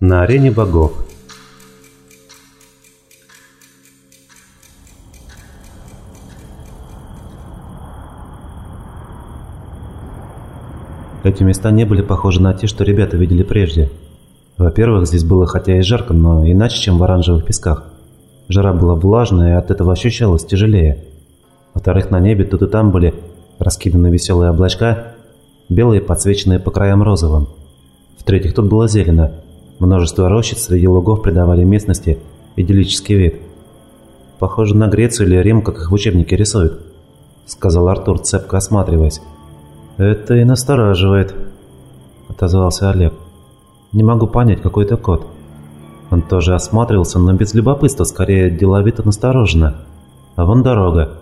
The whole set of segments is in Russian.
На арене богов. Эти места не были похожи на те, что ребята видели прежде. Во-первых, здесь было хотя и жарко, но иначе, чем в оранжевых песках. Жара была влажная, и от этого ощущалась тяжелее. Во-вторых, на небе тут и там были раскиданы веселые облачка, белые, подсвеченные по краям розовым. В-третьих, тут было зелено. Множество рощиц среди лугов придавали местности идиллический вид. «Похоже на Грецию или Рим, как их в учебнике рисуют», — сказал Артур, цепко осматриваясь. «Это и настораживает», — отозвался Олег. «Не могу понять, какой это код». Он тоже осматривался, но без любопытства, скорее деловито настороженно. А вон дорога.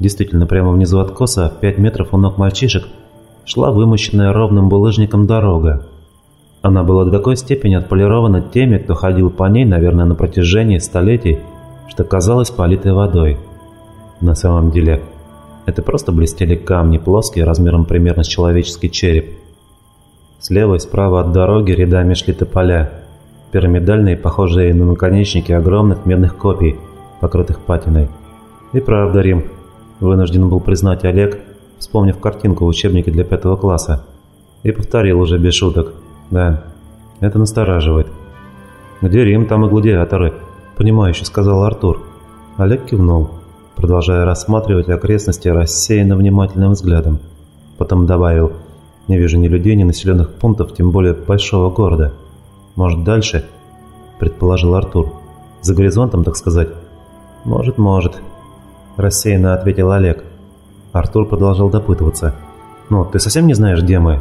Действительно, прямо внизу откоса, пять метров у ног мальчишек, шла вымощенная ровным булыжником дорога. Она была до такой степени отполирована теми, кто ходил по ней, наверное, на протяжении столетий, что казалось политой водой. На самом деле, это просто блестели камни, плоские, размером примерно с человеческий череп. Слева и справа от дороги рядами шли тополя, пирамидальные, похожие на наконечники огромных медных копий, покрытых патиной. И правда, Рим, вынужден был признать Олег, вспомнив картинку в учебнике для пятого класса. И повторил уже без шуток. Да, это настораживает. «Где Рим, там и гладиаторы», — понимающе сказал Артур. Олег кивнул продолжая рассматривать окрестности рассеянно внимательным взглядом. Потом добавил, «Не вижу ни людей, ни населенных пунктов, тем более большого города. Может, дальше?» – предположил Артур. «За горизонтом, так сказать?» «Может, может», – рассеянно ответил Олег. Артур продолжал допытываться. «Ну, ты совсем не знаешь, где мы?»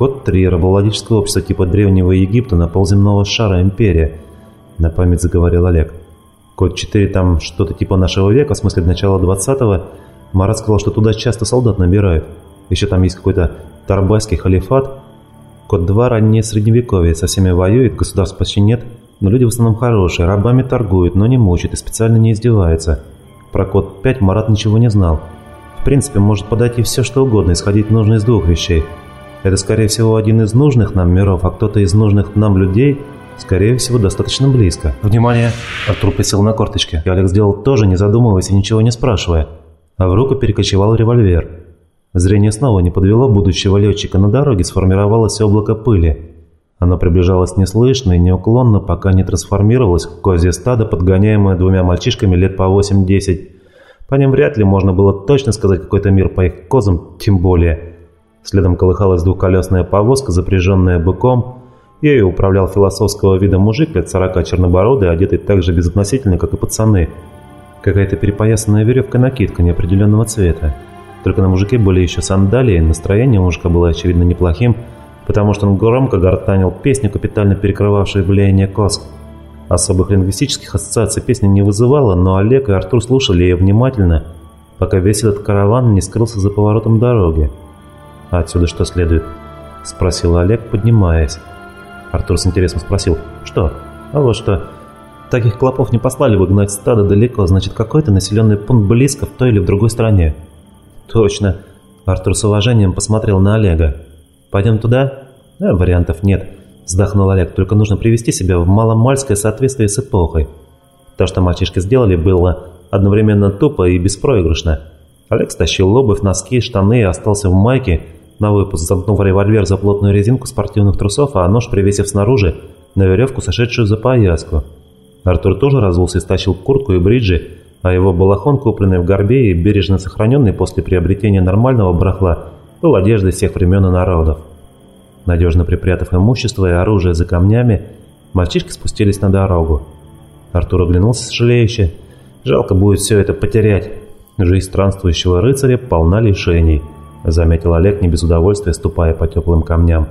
«Код 3. Рабовладельческое общество типа Древнего Египта на полземного шара Империя», – на память заговорил Олег. Код 4 там что-то типа нашего века, в смысле начала 20-го. Марат сказал, что туда часто солдат набирают. Еще там есть какой-то Тарбайский халифат. Код 2 раннее средневековье, со всеми воюет, государств почти нет. Но люди в основном хорошие, рабами торгуют, но не мучают и специально не издеваются. Про код 5 Марат ничего не знал. В принципе, может подойти все что угодно, исходить нужно из двух вещей. Это, скорее всего, один из нужных нам миров, а кто-то из нужных нам людей – Скорее всего, достаточно близко. «Внимание!» Артур присел на корточки. И Олег сделал тоже, не задумываясь и ничего не спрашивая. А в руку перекочевал револьвер. Зрение снова не подвело будущего летчика. На дороге сформировалось облако пыли. Оно приближалось неслышно и неуклонно, пока не трансформировалось в козье стадо, подгоняемое двумя мальчишками лет по 8-10. По ним вряд ли можно было точно сказать какой-то мир по их козам, тем более. Следом колыхалась двухколесная повозка, запряженная быком, Ею управлял философского вида мужик лет сорока чернобородый, одетый так же безотносительно, как и пацаны. Какая-то перепоясанная веревка накидка неопределенного цвета. Только на мужике были еще сандалии, настроение мужика было очевидно неплохим, потому что он громко гортанил песню, капитально перекрывавшую влияние Коск. Особых лингвистических ассоциаций песня не вызывала, но Олег и Артур слушали ее внимательно, пока весь этот караван не скрылся за поворотом дороги. «А отсюда что следует?» – спросил Олег, поднимаясь. Артур с интересом спросил. «Что?» «А вот что. Таких клопов не послали бы гнать стадо далеко, значит, какой-то населенный пункт близко в той или в другой стране». «Точно». Артур с уважением посмотрел на Олега. «Пойдем туда?» «Да, вариантов нет», – вздохнул Олег. «Только нужно привести себя в маломальское соответствие с эпохой. То, что мальчишки сделали, было одновременно тупо и беспроигрышно. Олег стащил обувь, носки, штаны и остался в майке – на выпуск, замкнув револьвер за плотную резинку спортивных трусов, а нож привесив снаружи на веревку, сошедшую за пояску. Артур тоже разулся и стащил куртку и бриджи, а его балахон, купленный в горбе и бережно сохраненный после приобретения нормального барахла, был одеждой всех времен и народов. Надежно припрятав имущество и оружие за камнями, мальчишки спустились на дорогу. Артур оглянулся сожалеюще. Жалко будет все это потерять. Жизнь странствующего рыцаря полна лишений. — заметил Олег не без удовольствия, ступая по теплым камням.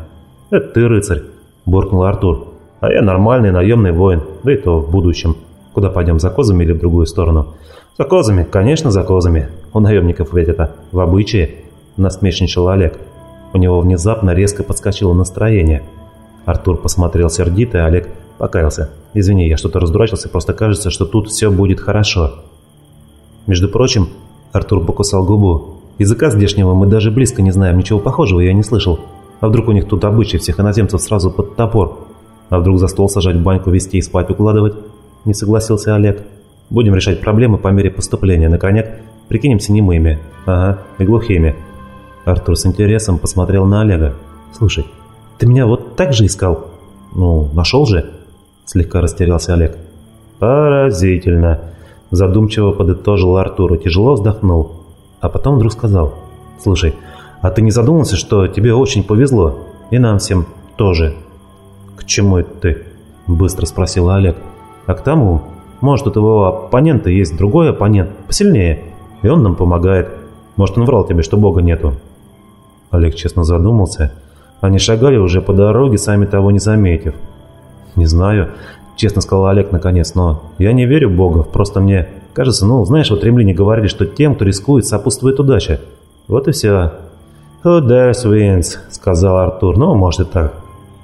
«Это ты, рыцарь!» — буркнул Артур. «А я нормальный наемный воин, да и то в будущем. Куда пойдем, за козами или в другую сторону?» «За козами, конечно, за козами. У наемников ведь это в обычае», — насмешничал Олег. У него внезапно резко подскочило настроение. Артур посмотрел сердито, и Олег покаялся. «Извини, я что-то раздурачился, просто кажется, что тут все будет хорошо». Между прочим, Артур покусал губу. Языка здешнего мы даже близко не знаем, ничего похожего я не слышал. А вдруг у них тут обычай всех иноземцев сразу под топор? А вдруг за стол сажать баньку вести и спать укладывать? Не согласился Олег. Будем решать проблемы по мере поступления. На коньяк прикинемся немыми. Ага, и глухими. Артур с интересом посмотрел на Олега. «Слушай, ты меня вот так же искал?» «Ну, нашел же?» Слегка растерялся Олег. «Поразительно!» Задумчиво подытожил Артур и тяжело вздохнул. А потом вдруг сказал. «Слушай, а ты не задумался, что тебе очень повезло? И нам всем тоже?» «К чему это ты?» Быстро спросил Олег. «А к тому, может, у твоего оппонента есть другой оппонент, посильнее, и он нам помогает. Может, он врал тебе, что Бога нету?» Олег честно задумался. Они шагали уже по дороге, сами того не заметив. «Не знаю», — честно сказал Олег наконец, «но я не верю в Бога, просто мне кажется, ну, знаешь, вот римляне говорили, что тем, кто рискует, сопутствует удача. Вот и все». «Who dares wins», — сказал Артур, «ну, может и так».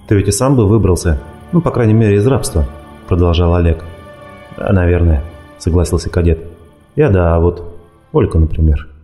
«Ты ведь и сам бы выбрался, ну, по крайней мере, из рабства», — продолжал Олег. «Да, наверное», — согласился кадет. «Я да, а вот Олька, например».